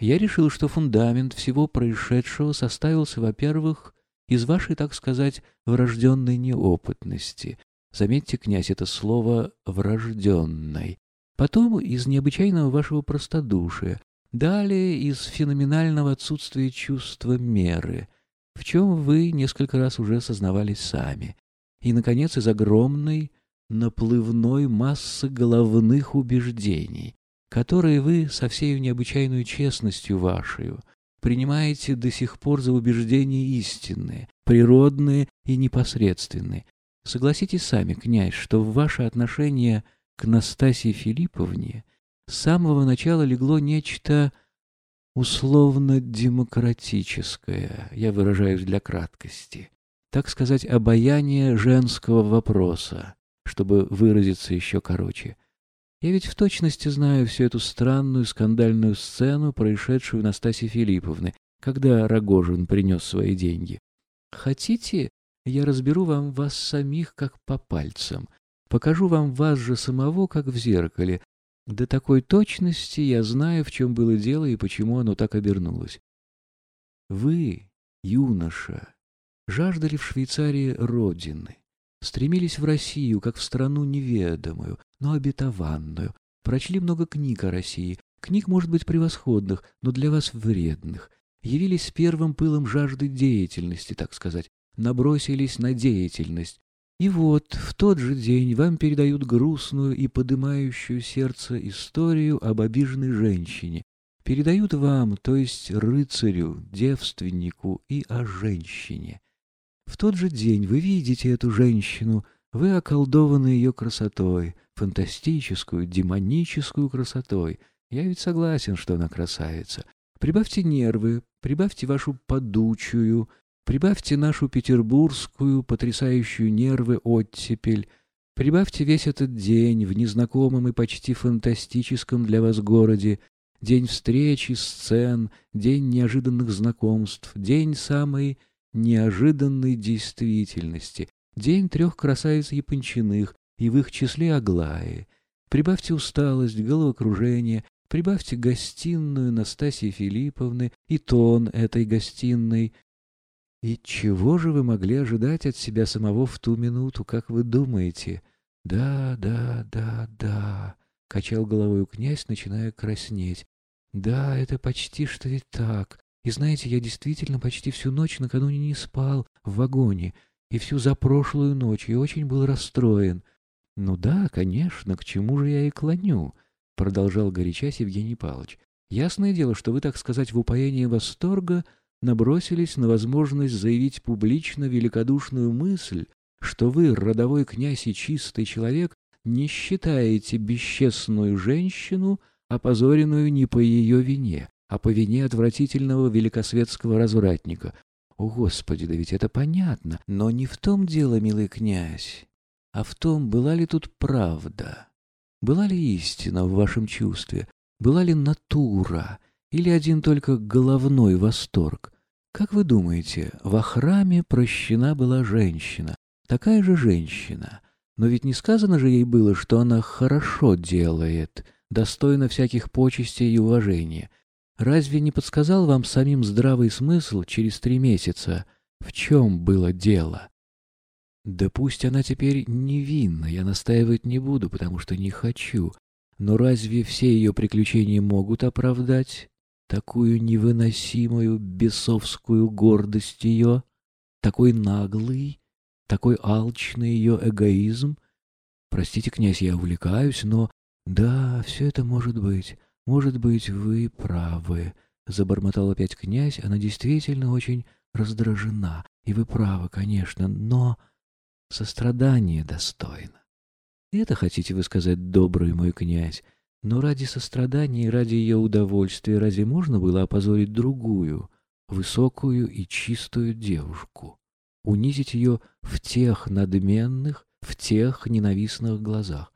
Я решил, что фундамент всего происшедшего составился, во-первых, из вашей, так сказать, врожденной неопытности. Заметьте, князь, это слово «врожденной». Потом из необычайного вашего простодушия. Далее из феноменального отсутствия чувства меры, в чем вы несколько раз уже сознавались сами. И, наконец, из огромной наплывной массы головных убеждений, которые вы со всей необычайной честностью вашей принимаете до сих пор за убеждения истинные, природные и непосредственные. Согласитесь сами, князь, что в ваше отношение к Настасье Филипповне с самого начала легло нечто условно-демократическое, я выражаюсь для краткости, так сказать, обаяние женского вопроса, чтобы выразиться еще короче. Я ведь в точности знаю всю эту странную скандальную сцену, происшедшую у Настасьи Филипповны, когда Рогожин принес свои деньги. Хотите, я разберу вам вас самих как по пальцам, покажу вам вас же самого, как в зеркале. До такой точности я знаю, в чем было дело и почему оно так обернулось. Вы, юноша, жаждали в Швейцарии родины, стремились в Россию, как в страну неведомую, но обетованную, прочли много книг о России, книг, может быть, превосходных, но для вас вредных, явились с первым пылом жажды деятельности, так сказать, набросились на деятельность. И вот в тот же день вам передают грустную и подымающую сердце историю об обиженной женщине. Передают вам, то есть рыцарю, девственнику и о женщине. В тот же день вы видите эту женщину, вы околдованы ее красотой, фантастическую, демоническую красотой. Я ведь согласен, что она красавица. Прибавьте нервы, прибавьте вашу подучую, прибавьте нашу петербургскую, потрясающую нервы оттепель, прибавьте весь этот день в незнакомом и почти фантастическом для вас городе, день встречи, сцен, день неожиданных знакомств, день самой неожиданной действительности, день трех красавиц Япончиных и в их числе Аглаи. Прибавьте усталость, головокружение, прибавьте гостиную Настасьи Филипповны и тон этой гостиной. И чего же вы могли ожидать от себя самого в ту минуту, как вы думаете? Да, да, да, да, — качал головой князь, начиная краснеть. Да, это почти что и так. И знаете, я действительно почти всю ночь накануне не спал в вагоне, и всю запрошлую ночь, и очень был расстроен. Ну да, конечно, к чему же я и клоню, продолжал горячась Евгений Павлович. Ясное дело, что вы, так сказать, в упоении восторга набросились на возможность заявить публично великодушную мысль, что вы, родовой князь и чистый человек, не считаете бесчестную женщину, опозоренную не по ее вине, а по вине отвратительного великосветского развратника. О, Господи, да ведь это понятно. Но не в том дело, милый князь, а в том, была ли тут правда. Была ли истина в вашем чувстве? Была ли натура? Или один только головной восторг? Как вы думаете, во храме прощена была женщина? Такая же женщина. Но ведь не сказано же ей было, что она хорошо делает, достойна всяких почестей и уважения. Разве не подсказал вам самим здравый смысл через три месяца, в чем было дело? Да пусть она теперь невинна, я настаивать не буду, потому что не хочу. Но разве все ее приключения могут оправдать такую невыносимую бесовскую гордость ее, такой наглый, такой алчный ее эгоизм? Простите, князь, я увлекаюсь, но... Да, все это может быть. «Может быть, вы правы», — забормотал опять князь. «Она действительно очень раздражена. И вы правы, конечно, но сострадание достойно». «Это хотите вы сказать, добрый мой князь? Но ради сострадания и ради ее удовольствия разве можно было опозорить другую, высокую и чистую девушку? Унизить ее в тех надменных, в тех ненавистных глазах?